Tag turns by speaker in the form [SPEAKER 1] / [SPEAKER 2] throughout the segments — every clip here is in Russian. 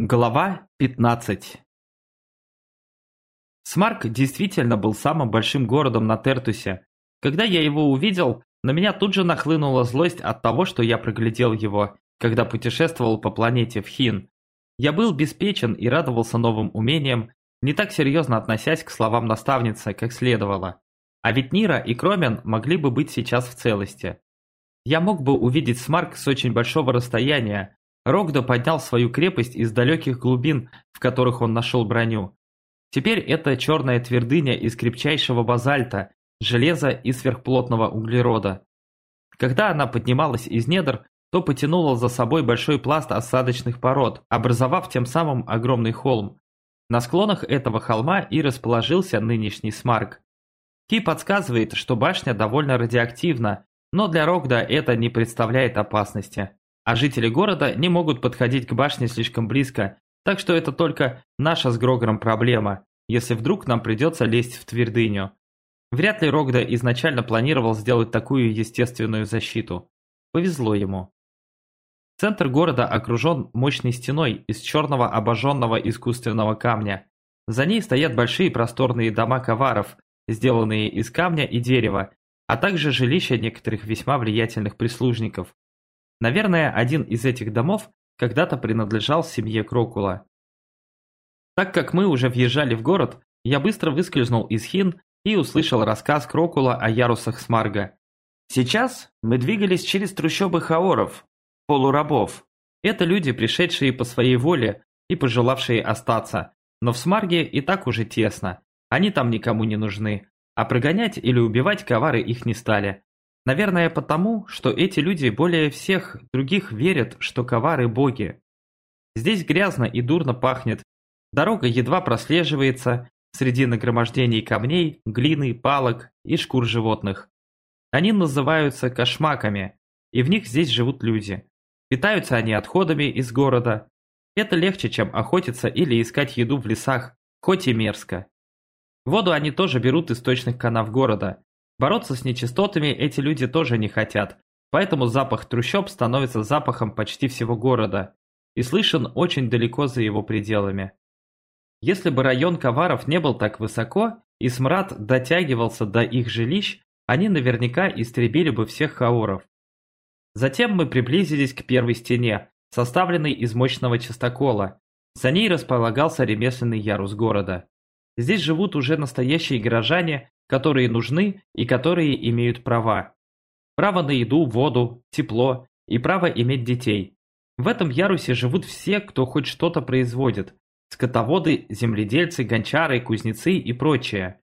[SPEAKER 1] Глава 15 Смарк действительно был самым большим городом на Тертусе. Когда я его увидел, на меня тут же нахлынула злость от того, что я проглядел его, когда путешествовал по планете в Хин. Я был беспечен и радовался новым умениям, не так серьезно относясь к словам наставницы, как следовало. А ведь Нира и Кромен могли бы быть сейчас в целости. Я мог бы увидеть Смарк с очень большого расстояния, Рогда поднял свою крепость из далеких глубин, в которых он нашел броню. Теперь это черная твердыня из крепчайшего базальта, железа и сверхплотного углерода. Когда она поднималась из недр, то потянула за собой большой пласт осадочных пород, образовав тем самым огромный холм. На склонах этого холма и расположился нынешний смарк. Ки подсказывает, что башня довольно радиоактивна, но для Рогда это не представляет опасности а жители города не могут подходить к башне слишком близко, так что это только наша с Грогором проблема, если вдруг нам придется лезть в твердыню. Вряд ли Рогда изначально планировал сделать такую естественную защиту. Повезло ему. Центр города окружен мощной стеной из черного обожженного искусственного камня. За ней стоят большие просторные дома коваров, сделанные из камня и дерева, а также жилища некоторых весьма влиятельных прислужников. Наверное, один из этих домов когда-то принадлежал семье Крокула. Так как мы уже въезжали в город, я быстро выскользнул из Хин и услышал рассказ Крокула о ярусах Смарга. Сейчас мы двигались через трущобы хаоров, полурабов. Это люди, пришедшие по своей воле и пожелавшие остаться, но в Смарге и так уже тесно, они там никому не нужны, а прогонять или убивать ковары их не стали. Наверное, потому, что эти люди более всех других верят, что ковары боги. Здесь грязно и дурно пахнет, дорога едва прослеживается среди нагромождений камней, глины, палок и шкур животных. Они называются кошмаками, и в них здесь живут люди. Питаются они отходами из города. Это легче, чем охотиться или искать еду в лесах, хоть и мерзко. Воду они тоже берут из точных канав города, Бороться с нечистотами эти люди тоже не хотят, поэтому запах трущоб становится запахом почти всего города и слышен очень далеко за его пределами. Если бы район Коваров не был так высоко и смрад дотягивался до их жилищ, они наверняка истребили бы всех хаоров. Затем мы приблизились к первой стене, составленной из мощного частокола. За ней располагался ремесленный ярус города. Здесь живут уже настоящие горожане, которые нужны и которые имеют права. Право на еду, воду, тепло и право иметь детей. В этом ярусе живут все, кто хоть что-то производит. Скотоводы, земледельцы, гончары, кузнецы и прочее.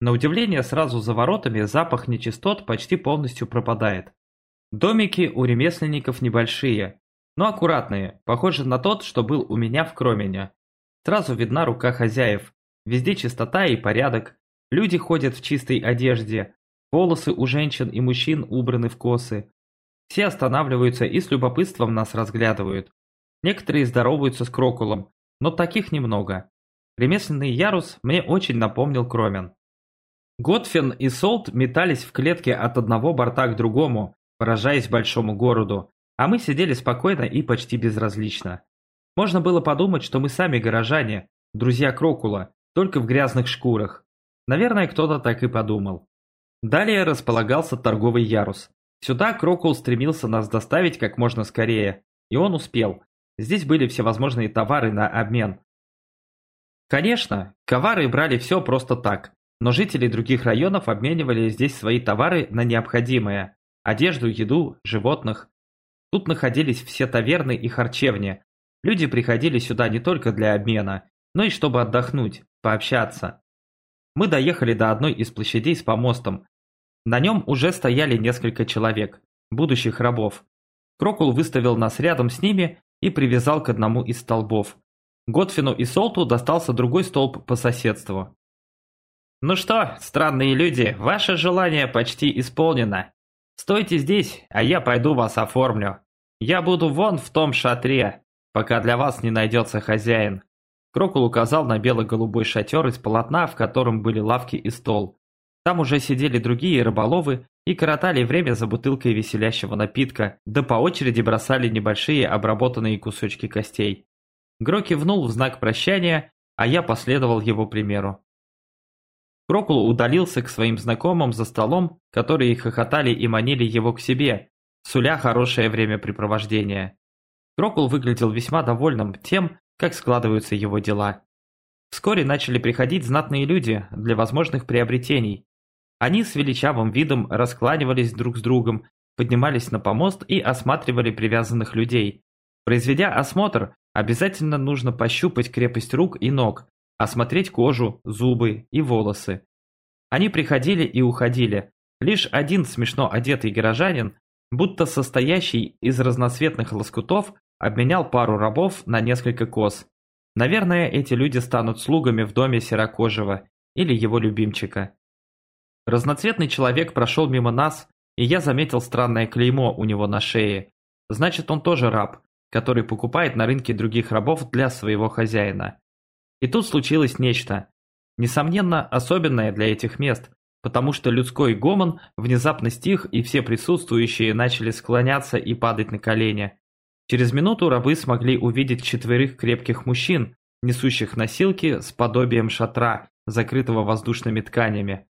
[SPEAKER 1] На удивление, сразу за воротами запах нечистот почти полностью пропадает. Домики у ремесленников небольшие, но аккуратные, похожи на тот, что был у меня в Кромене. Сразу видна рука хозяев, везде чистота и порядок, Люди ходят в чистой одежде, волосы у женщин и мужчин убраны в косы. Все останавливаются и с любопытством нас разглядывают. Некоторые здороваются с Крокулом, но таких немного. Ремесленный ярус мне очень напомнил Кромен. Готфин и Солт метались в клетке от одного борта к другому, поражаясь большому городу, а мы сидели спокойно и почти безразлично. Можно было подумать, что мы сами горожане, друзья Крокула, только в грязных шкурах. Наверное, кто-то так и подумал. Далее располагался торговый ярус. Сюда Крокул стремился нас доставить как можно скорее, и он успел. Здесь были всевозможные товары на обмен. Конечно, ковары брали все просто так, но жители других районов обменивали здесь свои товары на необходимое – одежду, еду, животных. Тут находились все таверны и харчевни. Люди приходили сюда не только для обмена, но и чтобы отдохнуть, пообщаться. Мы доехали до одной из площадей с помостом. На нем уже стояли несколько человек, будущих рабов. Крокул выставил нас рядом с ними и привязал к одному из столбов. Готфину и Солту достался другой столб по соседству. «Ну что, странные люди, ваше желание почти исполнено. Стойте здесь, а я пойду вас оформлю. Я буду вон в том шатре, пока для вас не найдется хозяин. Крокул указал на бело-голубой шатер из полотна, в котором были лавки и стол. Там уже сидели другие рыболовы и коротали время за бутылкой веселящего напитка, да по очереди бросали небольшие обработанные кусочки костей. Гро кивнул в знак прощания, а я последовал его примеру. Крокул удалился к своим знакомым за столом, которые хохотали и манили его к себе, суля хорошее времяпрепровождение. Крокул выглядел весьма довольным тем, как складываются его дела. Вскоре начали приходить знатные люди для возможных приобретений. Они с величавым видом раскланивались друг с другом, поднимались на помост и осматривали привязанных людей. Произведя осмотр, обязательно нужно пощупать крепость рук и ног, осмотреть кожу, зубы и волосы. Они приходили и уходили. Лишь один смешно одетый горожанин, будто состоящий из разноцветных лоскутов, обменял пару рабов на несколько коз. Наверное, эти люди станут слугами в доме Серокожего или его любимчика. Разноцветный человек прошел мимо нас, и я заметил странное клеймо у него на шее. Значит, он тоже раб, который покупает на рынке других рабов для своего хозяина. И тут случилось нечто. Несомненно, особенное для этих мест, потому что людской гомон внезапно стих и все присутствующие начали склоняться и падать на колени. Через минуту рабы смогли увидеть четверых крепких мужчин, несущих носилки с подобием шатра, закрытого воздушными тканями.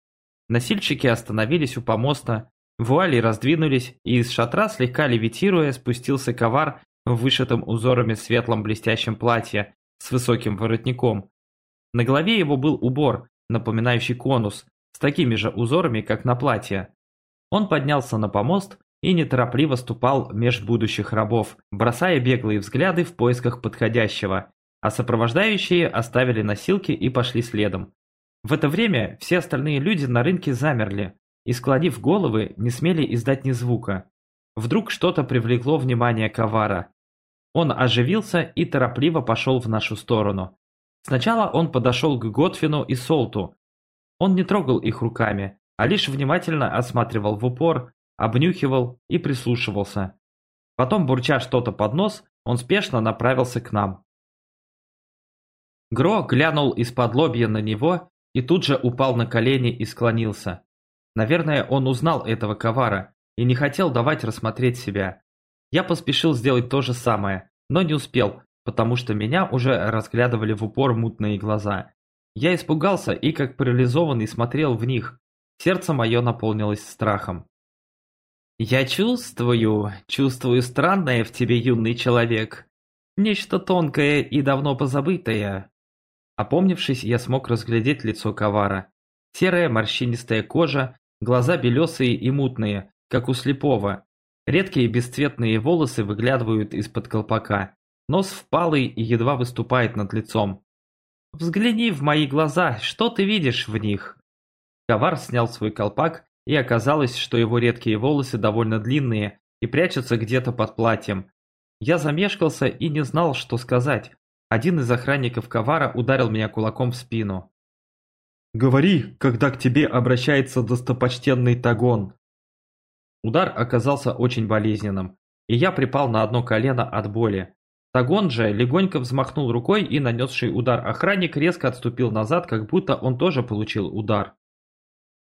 [SPEAKER 1] Носильщики остановились у помоста, вуали раздвинулись, и из шатра, слегка левитируя, спустился ковар в вышитом узорами светлом блестящем платье с высоким воротником. На голове его был убор, напоминающий конус, с такими же узорами, как на платье. Он поднялся на помост и неторопливо ступал меж будущих рабов, бросая беглые взгляды в поисках подходящего, а сопровождающие оставили носилки и пошли следом. В это время все остальные люди на рынке замерли и, склонив головы, не смели издать ни звука. Вдруг что-то привлекло внимание Кавара. Он оживился и торопливо пошел в нашу сторону. Сначала он подошел к Готфину и Солту. Он не трогал их руками, а лишь внимательно осматривал в упор, обнюхивал и прислушивался. Потом, бурча что-то под нос, он спешно направился к нам. Гро глянул из-под лобья на него и тут же упал на колени и склонился. Наверное, он узнал этого ковара и не хотел давать рассмотреть себя. Я поспешил сделать то же самое, но не успел, потому что меня уже разглядывали в упор мутные глаза. Я испугался и как парализованный смотрел в них. Сердце мое наполнилось страхом. «Я чувствую, чувствую странное в тебе, юный человек. Нечто тонкое и давно позабытое». Опомнившись, я смог разглядеть лицо Ковара. Серая морщинистая кожа, глаза белесые и мутные, как у слепого. Редкие бесцветные волосы выглядывают из-под колпака. Нос впалый и едва выступает над лицом. «Взгляни в мои глаза, что ты видишь в них?» Ковар снял свой колпак, и оказалось, что его редкие волосы довольно длинные и прячутся где-то под платьем. Я замешкался и не знал, что сказать. Один из охранников Ковара ударил меня кулаком в спину. «Говори, когда к тебе обращается достопочтенный Тагон!» Удар оказался очень болезненным, и я припал на одно колено от боли. Тагон же легонько взмахнул рукой и нанесший удар охранник резко отступил назад, как будто он тоже получил удар.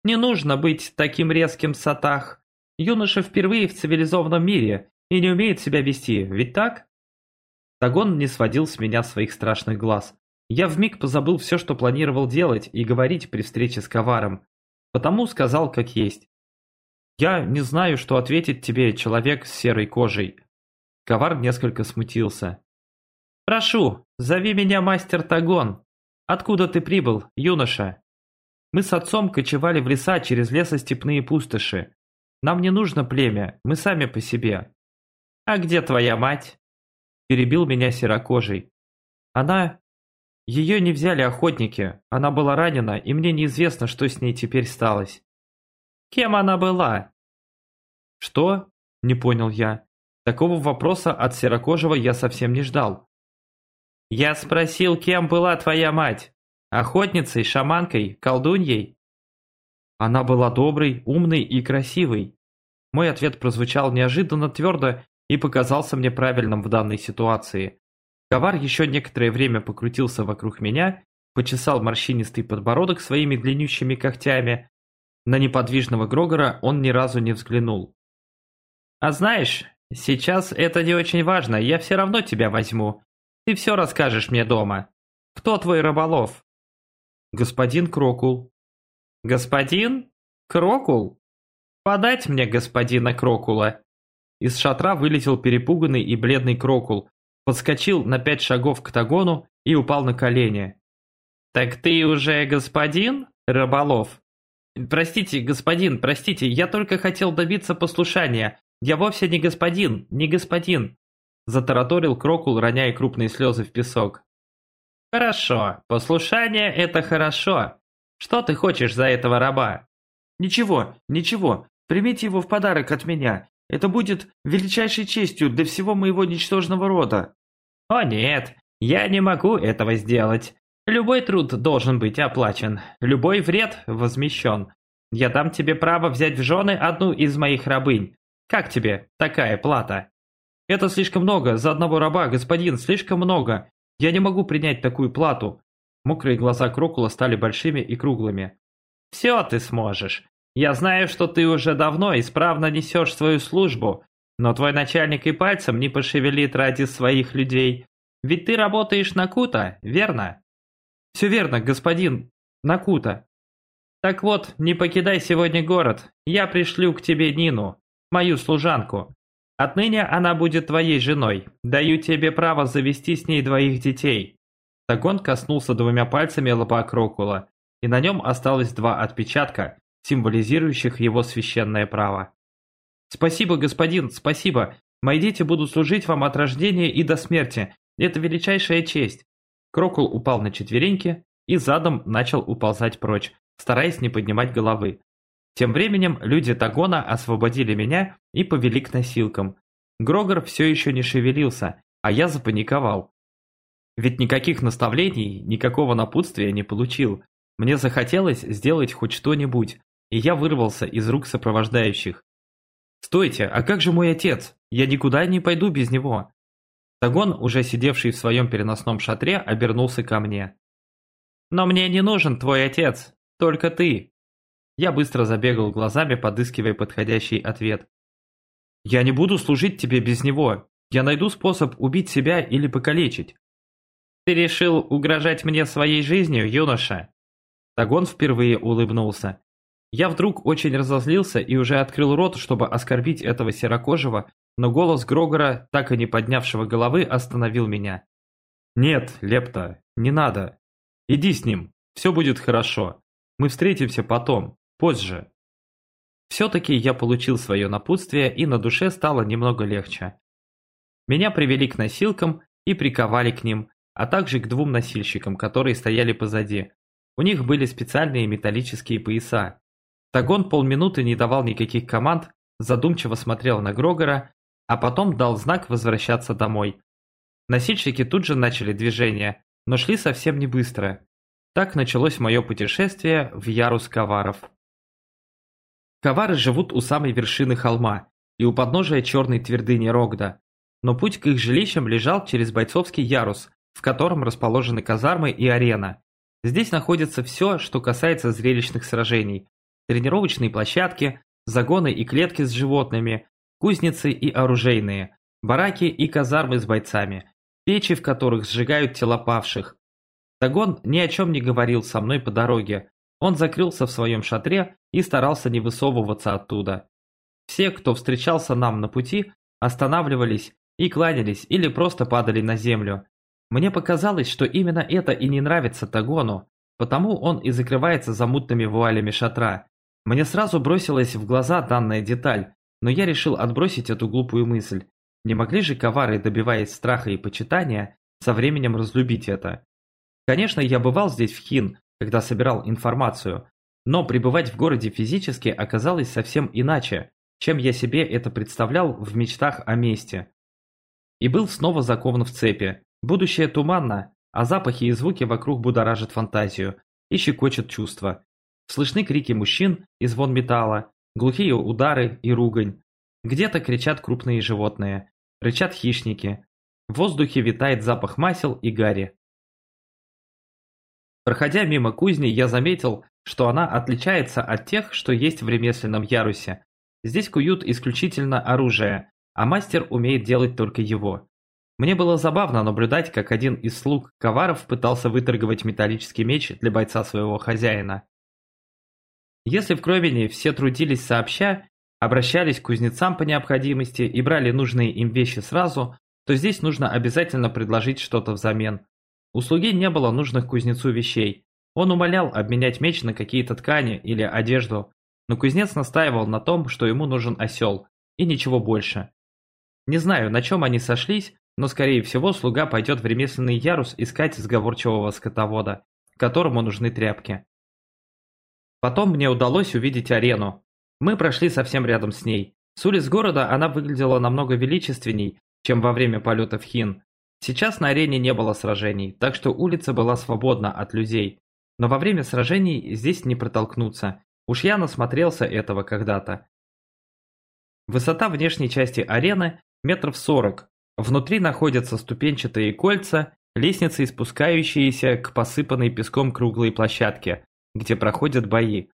[SPEAKER 1] «Не нужно быть таким резким, Сатах. Юноша впервые в цивилизованном мире и не умеет себя вести, ведь так?» Тагон не сводил с меня своих страшных глаз. Я вмиг позабыл все, что планировал делать и говорить при встрече с Коваром. Потому сказал как есть. «Я не знаю, что ответить тебе, человек с серой кожей. Ковар несколько смутился. «Прошу, зови меня мастер Тагон. Откуда ты прибыл, юноша?» «Мы с отцом кочевали в леса через лесостепные пустоши. Нам не нужно племя, мы сами по себе». «А где твоя мать?» Перебил меня серокожий. «Она...» Ее не взяли охотники, она была ранена, и мне неизвестно, что с ней теперь сталось. «Кем она была?» «Что?» – не понял я. Такого вопроса от Серокожего я совсем не ждал. «Я спросил, кем была твоя мать? Охотницей, шаманкой, колдуньей?» Она была доброй, умной и красивой. Мой ответ прозвучал неожиданно твердо и показался мне правильным в данной ситуации. Ковар еще некоторое время покрутился вокруг меня, почесал морщинистый подбородок своими длиннющими когтями. На неподвижного Грогора он ни разу не взглянул. «А знаешь, Сейчас это не очень важно, я все равно тебя возьму. Ты все расскажешь мне дома. Кто твой рыболов?» «Господин Крокул». «Господин? Крокул? Подать мне господина Крокула». Из шатра вылетел перепуганный и бледный Крокул, подскочил на пять шагов к Тагону и упал на колени. «Так ты уже господин, рыболов?» «Простите, господин, простите, я только хотел добиться послушания. Я вовсе не господин, не господин. Затараторил Крокул, роняя крупные слезы в песок. «Хорошо, послушание – это хорошо. Что ты хочешь за этого раба?»
[SPEAKER 2] «Ничего, ничего, примите его в подарок от меня. Это будет величайшей честью для всего моего ничтожного рода».
[SPEAKER 1] «О нет, я не могу этого сделать. Любой труд должен быть оплачен, любой вред возмещен. Я дам тебе право взять в жены одну из моих рабынь. Как тебе такая плата?» «Это слишком много, за одного раба, господин, слишком много. Я не могу принять такую плату». Мокрые глаза Крокула стали большими и круглыми. «Все ты сможешь. Я знаю, что ты уже давно исправно несешь свою службу, но твой начальник и пальцем не пошевелит ради своих людей. Ведь ты работаешь на Кута, верно?»
[SPEAKER 2] «Все верно, господин Накута».
[SPEAKER 1] «Так вот, не покидай сегодня город. Я пришлю к тебе Нину, мою служанку. Отныне она будет твоей женой. Даю тебе право завести с ней двоих детей». Тагон коснулся двумя пальцами лба Крокула, и на нем осталось два отпечатка, символизирующих его священное право. «Спасибо, господин, спасибо. Мои дети будут служить вам от рождения и до смерти. Это величайшая честь». Крокул упал на четвереньки и задом начал уползать прочь, стараясь не поднимать головы. Тем временем люди Тагона освободили меня и повели к носилкам. Грогор все еще не шевелился, а я запаниковал. Ведь никаких наставлений, никакого напутствия не получил. Мне захотелось сделать хоть что-нибудь, и я вырвался из рук сопровождающих. «Стойте, а как же мой отец? Я никуда не пойду без него!» Тагон, уже сидевший в своем переносном шатре, обернулся ко мне. «Но мне не нужен твой отец, только ты!» Я быстро забегал глазами, подыскивая подходящий ответ. «Я не буду служить тебе без него. Я найду способ убить себя или покалечить». «Ты решил угрожать мне своей жизнью, юноша?» Тагон впервые улыбнулся. Я вдруг очень разозлился и уже открыл рот, чтобы оскорбить этого серокожего, но голос Грогора, так и не поднявшего головы, остановил меня. «Нет, Лепта, не надо. Иди с ним, все будет хорошо. Мы встретимся потом. Позже. Все-таки я получил свое напутствие, и на душе стало немного легче. Меня привели к носилкам и приковали к ним, а также к двум носильщикам, которые стояли позади. У них были специальные металлические пояса. Тагон полминуты не давал никаких команд, задумчиво смотрел на Грогора, а потом дал знак возвращаться домой. Носильщики тут же начали движение, но шли совсем не быстро. Так началось мое путешествие в Ярус Каваров. Кавары живут у самой вершины холма и у подножия черной твердыни Рогда, но путь к их жилищам лежал через бойцовский ярус, в котором расположены казармы и арена. Здесь находится все, что касается зрелищных сражений. Тренировочные площадки, загоны и клетки с животными, кузницы и оружейные, бараки и казармы с бойцами, печи, в которых сжигают тела павших. Тагон ни о чем не говорил со мной по дороге, он закрылся в своем шатре и старался не высовываться оттуда. Все, кто встречался нам на пути, останавливались и кланялись или просто падали на землю. Мне показалось, что именно это и не нравится Тагону, потому он и закрывается за мутными вуалями шатра. Мне сразу бросилась в глаза данная деталь, но я решил отбросить эту глупую мысль. Не могли же ковары, добиваясь страха и почитания, со временем разлюбить это? Конечно, я бывал здесь в Хин, когда собирал информацию, но пребывать в городе физически оказалось совсем иначе, чем я себе это представлял в мечтах о месте. И был снова закован в цепи. Будущее туманно, а запахи и звуки вокруг будоражат фантазию и щекочут чувства. Слышны крики мужчин и звон металла, глухие удары и ругань. Где-то кричат крупные животные, рычат хищники. В воздухе витает запах масел и гари. Проходя мимо кузни, я заметил, что она отличается от тех, что есть в ремесленном ярусе. Здесь куют исключительно оружие, а мастер умеет делать только его. Мне было забавно наблюдать, как один из слуг коваров пытался выторговать металлический меч для бойца своего хозяина. Если в Кровине все трудились сообща, обращались к кузнецам по необходимости и брали нужные им вещи сразу, то здесь нужно обязательно предложить что-то взамен. У слуги не было нужных кузнецу вещей. Он умолял обменять меч на какие-то ткани или одежду, но кузнец настаивал на том, что ему нужен осел, и ничего больше. Не знаю, на чем они сошлись, но скорее всего слуга пойдет в ремесленный ярус искать сговорчивого скотовода, которому нужны тряпки. Потом мне удалось увидеть арену. Мы прошли совсем рядом с ней. С улиц города она выглядела намного величественней, чем во время полета в Хин. Сейчас на арене не было сражений, так что улица была свободна от людей. Но во время сражений здесь не протолкнуться. Уж я насмотрелся этого когда-то. Высота внешней части арены метров сорок. Внутри находятся ступенчатые кольца, лестницы, спускающиеся к посыпанной песком круглой площадке, где проходят бои.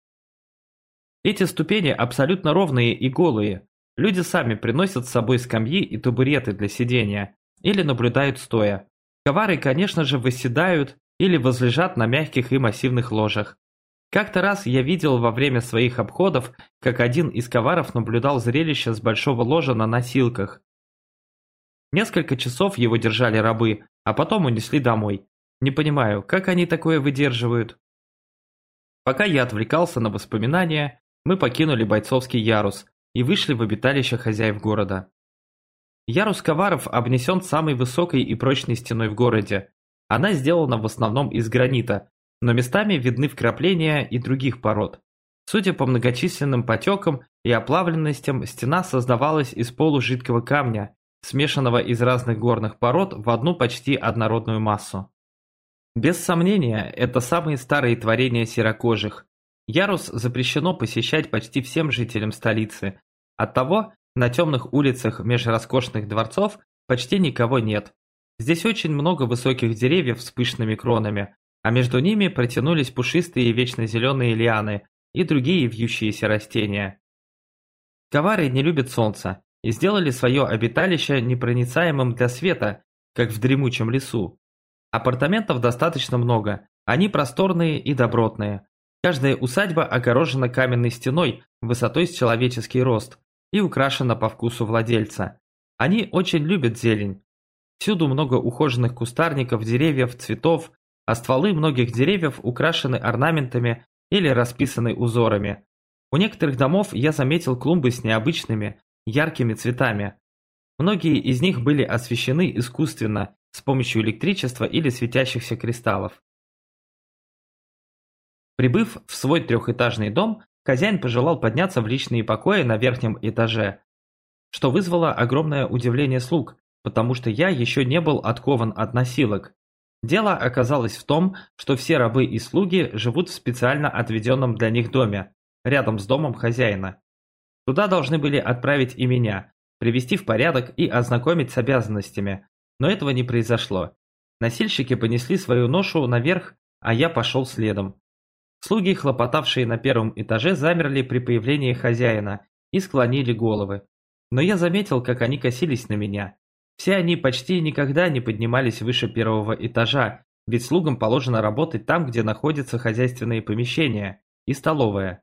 [SPEAKER 1] Эти ступени абсолютно ровные и голые. Люди сами приносят с собой скамьи и табуреты для сидения или наблюдают стоя. Ковары, конечно же, восседают или возлежат на мягких и массивных ложах. Как-то раз я видел во время своих обходов, как один из коваров наблюдал зрелище с большого ложа на носилках. Несколько часов его держали рабы, а потом унесли домой. Не понимаю, как они такое выдерживают? Пока я отвлекался на воспоминания, мы покинули бойцовский ярус и вышли в обиталище хозяев города. Ярус Коваров обнесен самой высокой и прочной стеной в городе. Она сделана в основном из гранита, но местами видны вкрапления и других пород. Судя по многочисленным потекам и оплавленностям, стена создавалась из полужидкого камня, смешанного из разных горных пород в одну почти однородную массу. Без сомнения, это самые старые творения серокожих. Ярус запрещено посещать почти всем жителям столицы. Оттого на темных улицах меж роскошных дворцов почти никого нет. Здесь очень много высоких деревьев с пышными кронами, а между ними протянулись пушистые вечно зеленые лианы и другие вьющиеся растения. Ковары не любят солнца и сделали свое обиталище непроницаемым для света, как в дремучем лесу. Апартаментов достаточно много, они просторные и добротные. Каждая усадьба огорожена каменной стеной высотой с человеческий рост и украшена по вкусу владельца. Они очень любят зелень. Всюду много ухоженных кустарников, деревьев, цветов, а стволы многих деревьев украшены орнаментами или расписаны узорами. У некоторых домов я заметил клумбы с необычными, яркими цветами. Многие из них были освещены искусственно с помощью электричества или светящихся кристаллов. Прибыв в свой трехэтажный дом, хозяин пожелал подняться в личные покои на верхнем этаже, что вызвало огромное удивление слуг, потому что я еще не был откован от носилок. Дело оказалось в том, что все рабы и слуги живут в специально отведенном для них доме, рядом с домом хозяина. Туда должны были отправить и меня, привести в порядок и ознакомить с обязанностями, но этого не произошло. Носильщики понесли свою ношу наверх, а я пошел следом. Слуги, хлопотавшие на первом этаже, замерли при появлении хозяина и склонили головы. Но я заметил, как они косились на меня. Все они почти никогда не поднимались выше первого этажа, ведь слугам положено работать там, где находятся хозяйственные помещения и столовая.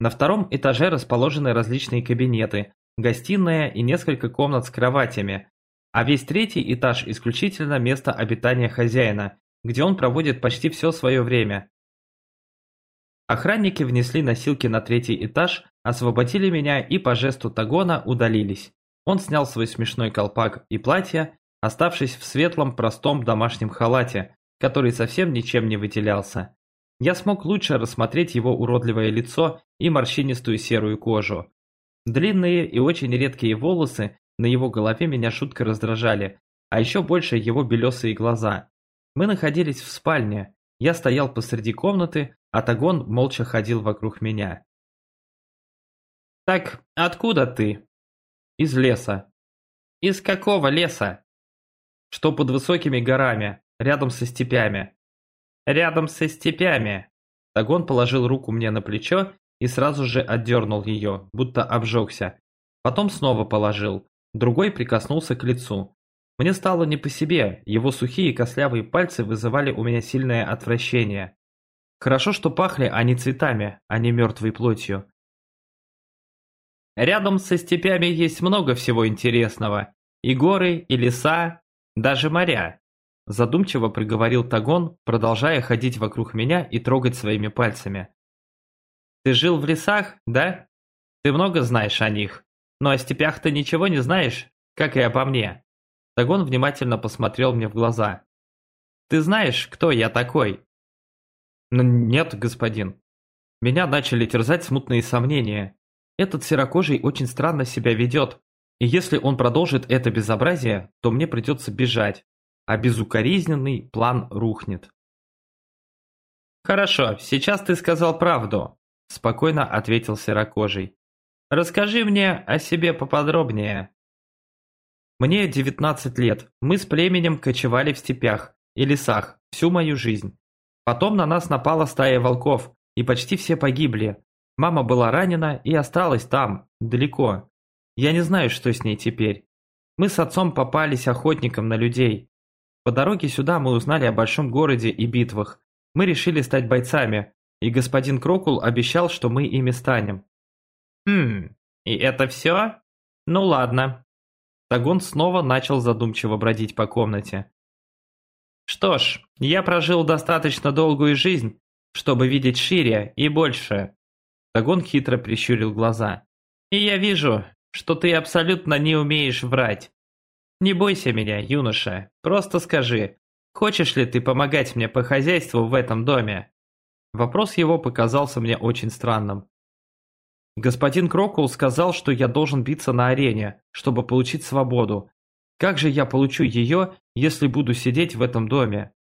[SPEAKER 1] На втором этаже расположены различные кабинеты, гостиная и несколько комнат с кроватями, а весь третий этаж исключительно место обитания хозяина, где он проводит почти все свое время. Охранники внесли носилки на третий этаж, освободили меня и по жесту Тагона удалились. Он снял свой смешной колпак и платье, оставшись в светлом простом домашнем халате, который совсем ничем не выделялся. Я смог лучше рассмотреть его уродливое лицо и морщинистую серую кожу. Длинные и очень редкие волосы на его голове меня шутко раздражали, а еще больше его белесые глаза. Мы находились в спальне. Я стоял посреди комнаты, а Тагон молча ходил вокруг меня. «Так, откуда ты?» «Из леса». «Из какого леса?» «Что под высокими горами, рядом со степями». «Рядом со степями». Тагон положил руку мне на плечо и сразу же отдернул ее, будто обжегся. Потом снова положил, Другой прикоснулся к лицу. Мне стало не по себе, его сухие костлявые пальцы вызывали у меня сильное отвращение. Хорошо, что пахли они цветами, а не мертвой плотью. Рядом со степями есть много всего интересного. И горы, и леса, даже моря. Задумчиво проговорил Тагон, продолжая ходить вокруг меня и трогать своими пальцами. Ты жил в лесах, да? Ты много знаешь о них. Но о степях ты ничего не знаешь, как и обо мне. Тагон внимательно посмотрел мне в глаза. Ты знаешь, кто я такой? Нет, господин. Меня начали терзать смутные сомнения. Этот серокожий очень странно себя ведет, и если он продолжит это безобразие, то мне придется бежать, а безукоризненный план рухнет. «Хорошо, сейчас ты сказал правду», – спокойно ответил серокожий. «Расскажи мне о себе поподробнее». Мне 19 лет, мы с племенем кочевали в степях и лесах всю мою жизнь. Потом на нас напала стая волков, и почти все погибли. Мама была ранена и осталась там, далеко. Я не знаю, что с ней теперь. Мы с отцом попались охотникам на людей. По дороге сюда мы узнали о большом городе и битвах. Мы решили стать бойцами, и господин Крокул обещал, что мы ими станем. Хм, и это все? Ну ладно. Тагон снова начал задумчиво бродить по комнате. Что ж, я прожил достаточно долгую жизнь, чтобы видеть шире и больше. Тагон хитро прищурил глаза. И я вижу, что ты абсолютно не умеешь врать. Не бойся меня, юноша, просто скажи, хочешь ли ты помогать мне по хозяйству в этом доме? Вопрос его показался мне очень странным. Господин Крокул сказал, что я должен биться на арене, чтобы получить свободу. Как же я получу ее, если буду сидеть в этом доме?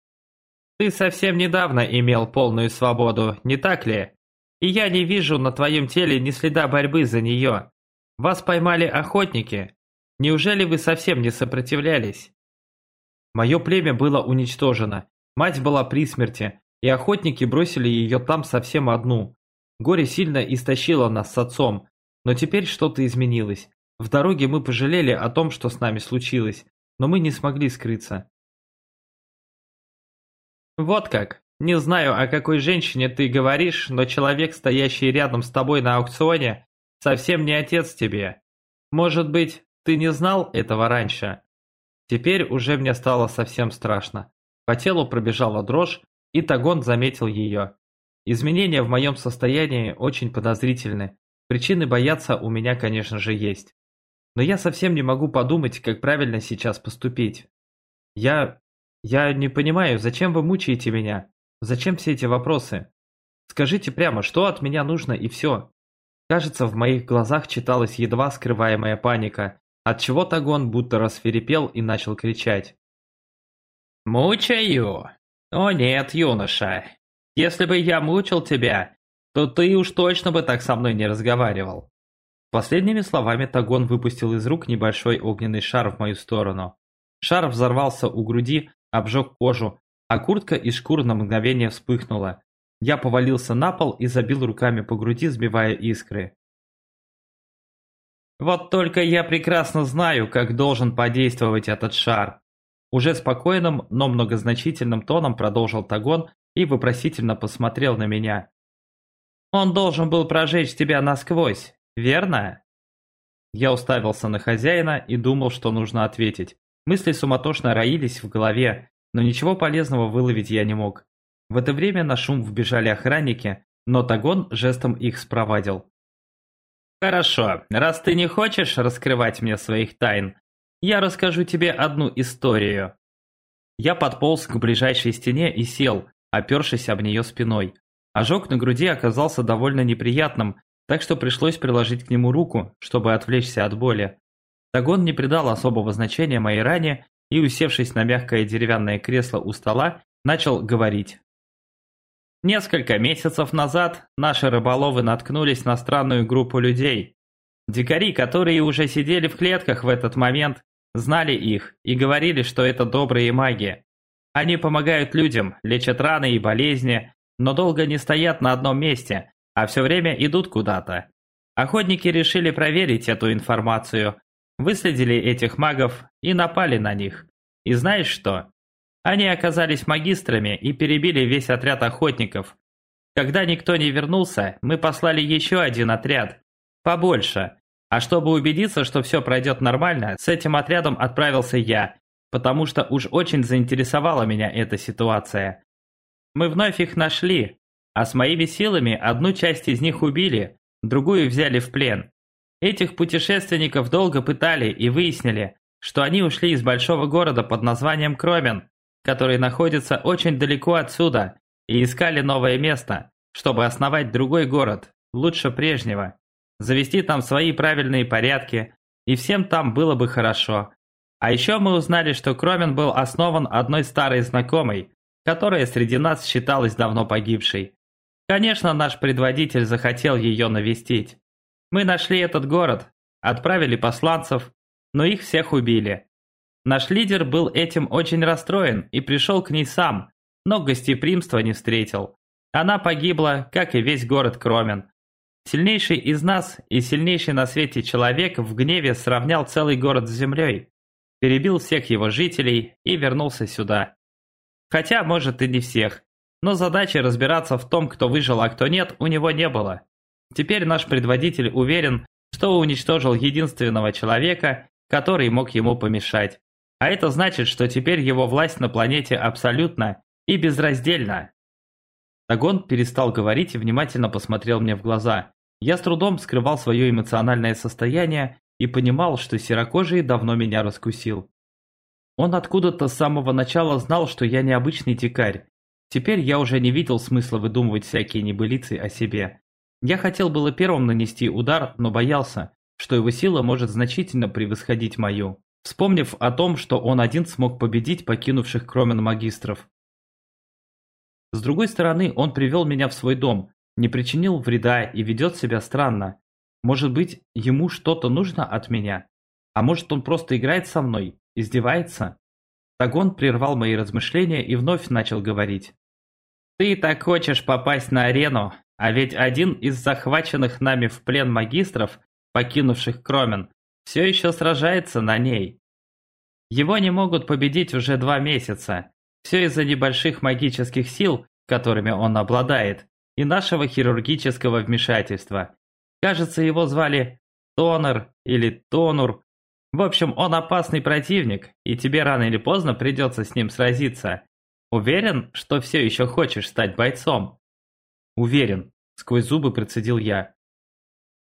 [SPEAKER 1] Ты совсем недавно имел полную свободу, не так ли? И я не вижу на твоем теле ни следа борьбы за нее. Вас поймали охотники. Неужели вы совсем не сопротивлялись? Мое племя было уничтожено. Мать была при смерти, и охотники бросили ее там совсем одну. Горе сильно истощило нас с отцом, но теперь что-то изменилось. В дороге мы пожалели о том, что с нами случилось, но мы не смогли скрыться. Вот как. Не знаю, о какой женщине ты говоришь, но человек, стоящий рядом с тобой на аукционе, совсем не отец тебе. Может быть, ты не знал этого раньше? Теперь уже мне стало совсем страшно. По телу пробежала дрожь, и Тагон заметил ее. Изменения в моем состоянии очень подозрительны. Причины бояться у меня, конечно же, есть. Но я совсем не могу подумать, как правильно сейчас поступить. Я... я не понимаю, зачем вы мучаете меня? Зачем все эти вопросы? Скажите прямо, что от меня нужно и все. Кажется, в моих глазах читалась едва скрываемая паника, от чего Тагон будто расферепел и начал кричать. «Мучаю? О нет, юноша. Если бы я мучил тебя, то ты уж точно бы так со мной не разговаривал». Последними словами Тагон выпустил из рук небольшой огненный шар в мою сторону. Шар взорвался у груди, обжег кожу, а куртка из шкур на мгновение вспыхнула, я повалился на пол и забил руками по груди, сбивая искры. Вот только я прекрасно знаю, как должен подействовать этот шар. Уже спокойным, но многозначительным тоном продолжил Тагон и вопросительно посмотрел на меня. Он должен был прожечь тебя насквозь, верно? Я уставился на хозяина и думал, что нужно ответить. Мысли суматошно роились в голове, но ничего полезного выловить я не мог. В это время на шум вбежали охранники, но Тагон жестом их спровадил. «Хорошо, раз ты не хочешь раскрывать мне своих тайн, я расскажу тебе одну историю». Я подполз к ближайшей стене и сел, опершись об нее спиной. Ожог на груди оказался довольно неприятным, так что пришлось приложить к нему руку, чтобы отвлечься от боли. Тагон не придал особого значения моей ране и, усевшись на мягкое деревянное кресло у стола, начал говорить. Несколько месяцев назад наши рыболовы наткнулись на странную группу людей. Дикари, которые уже сидели в клетках в этот момент, знали их и говорили, что это добрые маги. Они помогают людям, лечат раны и болезни, но долго не стоят на одном месте, а все время идут куда-то. Охотники решили проверить эту информацию. Выследили этих магов и напали на них. И знаешь что? Они оказались магистрами и перебили весь отряд охотников. Когда никто не вернулся, мы послали еще один отряд. Побольше. А чтобы убедиться, что все пройдет нормально, с этим отрядом отправился я, потому что уж очень заинтересовала меня эта ситуация. Мы вновь их нашли, а с моими силами одну часть из них убили, другую взяли в плен. Этих путешественников долго пытали и выяснили, что они ушли из большого города под названием Кромен, который находится очень далеко отсюда, и искали новое место, чтобы основать другой город, лучше прежнего, завести там свои правильные порядки, и всем там было бы хорошо. А еще мы узнали, что Кромен был основан одной старой знакомой, которая среди нас считалась давно погибшей. Конечно, наш предводитель захотел ее навестить. Мы нашли этот город, отправили посланцев, но их всех убили. Наш лидер был этим очень расстроен и пришел к ней сам, но гостеприимства не встретил. Она погибла, как и весь город Кромен. Сильнейший из нас и сильнейший на свете человек в гневе сравнял целый город с землей, перебил всех его жителей и вернулся сюда. Хотя, может, и не всех, но задачи разбираться в том, кто выжил, а кто нет, у него не было. Теперь наш предводитель уверен, что уничтожил единственного человека, который мог ему помешать. А это значит, что теперь его власть на планете абсолютно и безраздельна. Дагон перестал говорить и внимательно посмотрел мне в глаза. Я с трудом скрывал свое эмоциональное состояние и понимал, что серокожий давно меня раскусил. Он откуда-то с самого начала знал, что я необычный дикарь. Теперь я уже не видел смысла выдумывать всякие небылицы о себе. Я хотел было первым нанести удар, но боялся, что его сила может значительно превосходить мою, вспомнив о том, что он один смог победить покинувших Кромен магистров. С другой стороны, он привел меня в свой дом, не причинил вреда и ведет себя странно. Может быть, ему что-то нужно от меня? А может, он просто играет со мной, издевается? Тагон прервал мои размышления и вновь начал говорить. «Ты так хочешь попасть на арену, а ведь один из захваченных нами в плен магистров, покинувших Кромен, все еще сражается на ней. Его не могут победить уже два месяца. Все из-за небольших магических сил, которыми он обладает, и нашего хирургического вмешательства. Кажется, его звали Тонер или Тонур. В общем, он опасный противник, и тебе рано или поздно придется с ним сразиться. Уверен, что все еще хочешь стать бойцом? «Уверен», – сквозь зубы процедил я.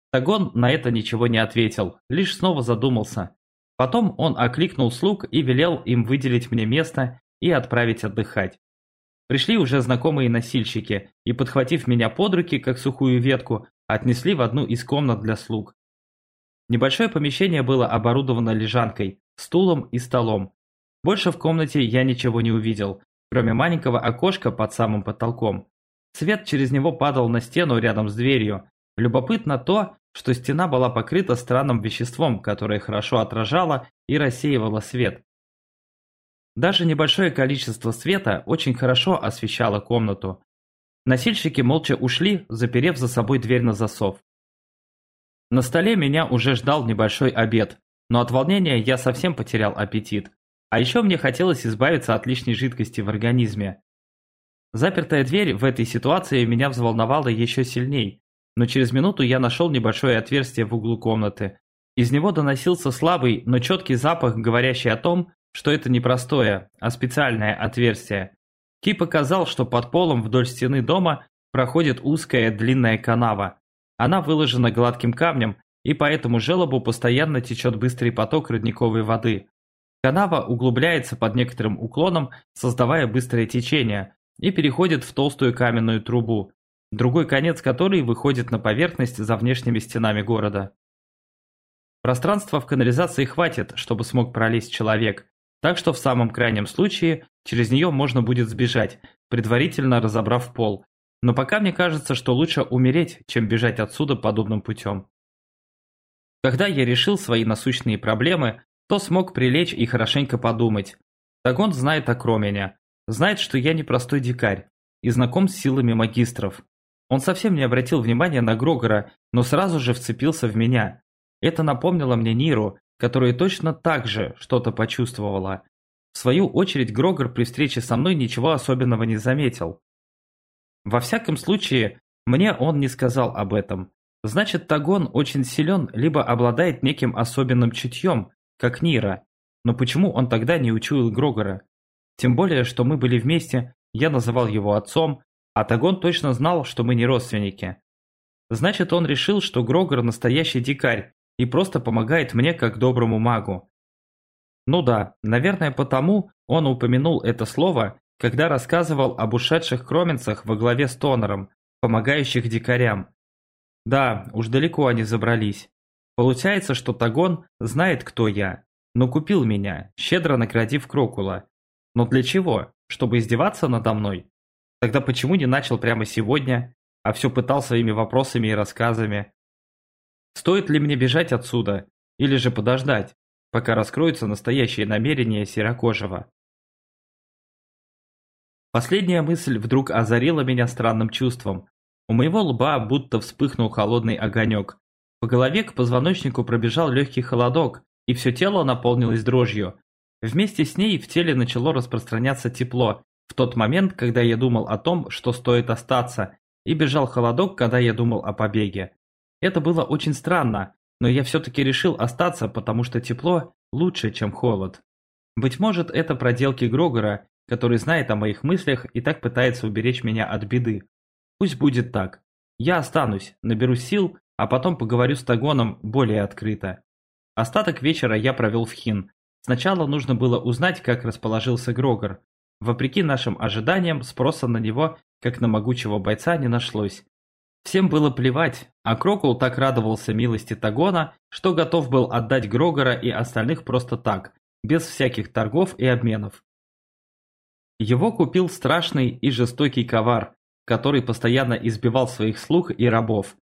[SPEAKER 1] Тагон на это ничего не ответил, лишь снова задумался. Потом он окликнул слуг и велел им выделить мне место и отправить отдыхать. Пришли уже знакомые носильщики и, подхватив меня под руки, как сухую ветку, отнесли в одну из комнат для слуг. Небольшое помещение было оборудовано лежанкой, стулом и столом. Больше в комнате я ничего не увидел, кроме маленького окошка под самым потолком. Свет через него падал на стену рядом с дверью. Любопытно то, что стена была покрыта странным веществом, которое хорошо отражало и рассеивало свет. Даже небольшое количество света очень хорошо освещало комнату. Носильщики молча ушли, заперев за собой дверь на засов. На столе меня уже ждал небольшой обед, но от волнения я совсем потерял аппетит. А еще мне хотелось избавиться от лишней жидкости в организме. Запертая дверь в этой ситуации меня взволновала еще сильней, но через минуту я нашел небольшое отверстие в углу комнаты. Из него доносился слабый, но четкий запах, говорящий о том, что это не простое, а специальное отверстие. Ки показал, что под полом вдоль стены дома проходит узкая длинная канава. Она выложена гладким камнем, и по этому желобу постоянно течет быстрый поток родниковой воды. Канава углубляется под некоторым уклоном, создавая быстрое течение, и переходит в толстую каменную трубу, другой конец которой выходит на поверхность за внешними стенами города. Пространства в канализации хватит, чтобы смог пролезть человек, так что в самом крайнем случае через нее можно будет сбежать, предварительно разобрав пол. Но пока мне кажется, что лучше умереть, чем бежать отсюда подобным путем. Когда я решил свои насущные проблемы, то смог прилечь и хорошенько подумать. Дагон знает о Кромене, Знает, что я не простой дикарь и знаком с силами магистров. Он совсем не обратил внимания на Грогора, но сразу же вцепился в меня. Это напомнило мне Ниру, которая точно так же что-то почувствовала. В свою очередь Грогор при встрече со мной ничего особенного не заметил. Во всяком случае, мне он не сказал об этом. Значит, Тагон очень силен, либо обладает неким особенным чутьем, как Нира. Но почему он тогда не учуял Грогора? Тем более, что мы были вместе, я называл его отцом, а Тагон точно знал, что мы не родственники. Значит, он решил, что Грогор настоящий дикарь и просто помогает мне как доброму магу. Ну да, наверное потому он упомянул это слово, когда рассказывал об ушедших кроменцах во главе с Тонером, помогающих дикарям. Да, уж далеко они забрались. Получается, что Тагон знает, кто я, но купил меня, щедро наградив Крокула. Но для чего? Чтобы издеваться надо мной? Тогда почему не начал прямо сегодня, а все пытал своими вопросами и рассказами? Стоит ли мне бежать отсюда, или же подождать, пока раскроются настоящие намерения Серокожего? Последняя мысль вдруг озарила меня странным чувством. У моего лба будто вспыхнул холодный огонек. По голове к позвоночнику пробежал легкий холодок, и все тело наполнилось дрожью. Вместе с ней в теле начало распространяться тепло, в тот момент, когда я думал о том, что стоит остаться, и бежал холодок, когда я думал о побеге. Это было очень странно, но я все-таки решил остаться, потому что тепло лучше, чем холод. Быть может, это проделки Грогора, который знает о моих мыслях и так пытается уберечь меня от беды. Пусть будет так. Я останусь, наберу сил, а потом поговорю с Тагоном более открыто. Остаток вечера я провел в Хин. Сначала нужно было узнать, как расположился Грогор. Вопреки нашим ожиданиям, спроса на него, как на могучего бойца, не нашлось. Всем было плевать, а Крокул так радовался милости Тагона, что готов был отдать Грогора и остальных просто так, без всяких торгов и обменов. Его купил страшный и жестокий ковар, который постоянно избивал своих слуг и рабов.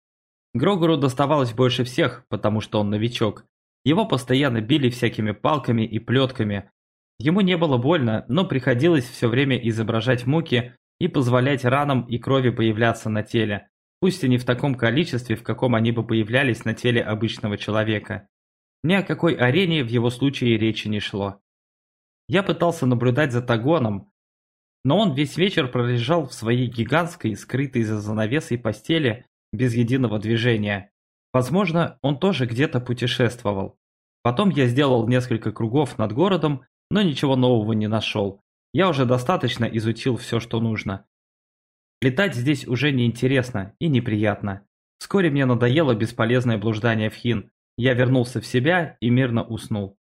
[SPEAKER 1] Грогору доставалось больше всех, потому что он новичок. Его постоянно били всякими палками и плетками. Ему не было больно, но приходилось все время изображать муки и позволять ранам и крови появляться на теле пусть и не в таком количестве, в каком они бы появлялись на теле обычного человека. Ни о какой арене в его случае речи не шло. Я пытался наблюдать за Тагоном, но он весь вечер пролежал в своей гигантской, скрытой за занавесой постели, без единого движения. Возможно, он тоже где-то путешествовал. Потом я сделал несколько кругов над городом, но ничего нового не нашел. Я уже достаточно изучил все, что нужно. Летать здесь уже неинтересно и неприятно. Вскоре мне надоело бесполезное блуждание в Хин. Я вернулся в себя и мирно уснул.